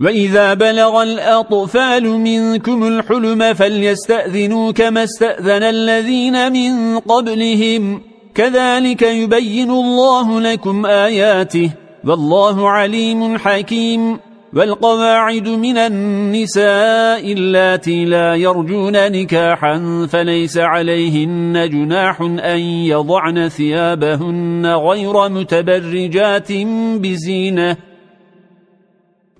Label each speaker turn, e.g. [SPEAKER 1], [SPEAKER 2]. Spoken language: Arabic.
[SPEAKER 1] وَإِذَا بَلَغَ الْأَطْفَالُ مِنكُمُ الْحُلُمَ فَلْيَسْتَأْذِنُوا كَمَا اسْتَأْذَنَ الَّذِينَ مِنْ قَبْلِهِمْ كَذَلِكَ يُبَيِّنُ اللَّهُ لَكُمْ آيَاتِهِ وَاللَّهُ عَلِيمٌ حَكِيمٌ وَالْقَوَاعِدُ مِنَ النِّسَاءِ اللَّاتِي لَا يَرْجُونَ نِكَاحًا فَلَيْسَ عَلَيْهِنَّ جُنَاحٌ أَن يَضَعْنَ ثِيَابَهُنَّ غَيْرَ مُتَبَرِّجَاتٍ بِزِينَةٍ